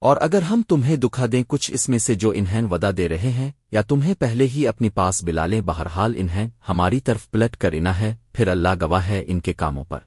اور اگر ہم تمہیں دکھا دیں کچھ اس میں سے جو انہیں ودا دے رہے ہیں، یا تمہیں پہلے ہی اپنی پاس بلالیں بہرحال انہیں ہماری طرف پلٹ کر انا ہے، پھر اللہ گواہ ہے ان کے کاموں پر۔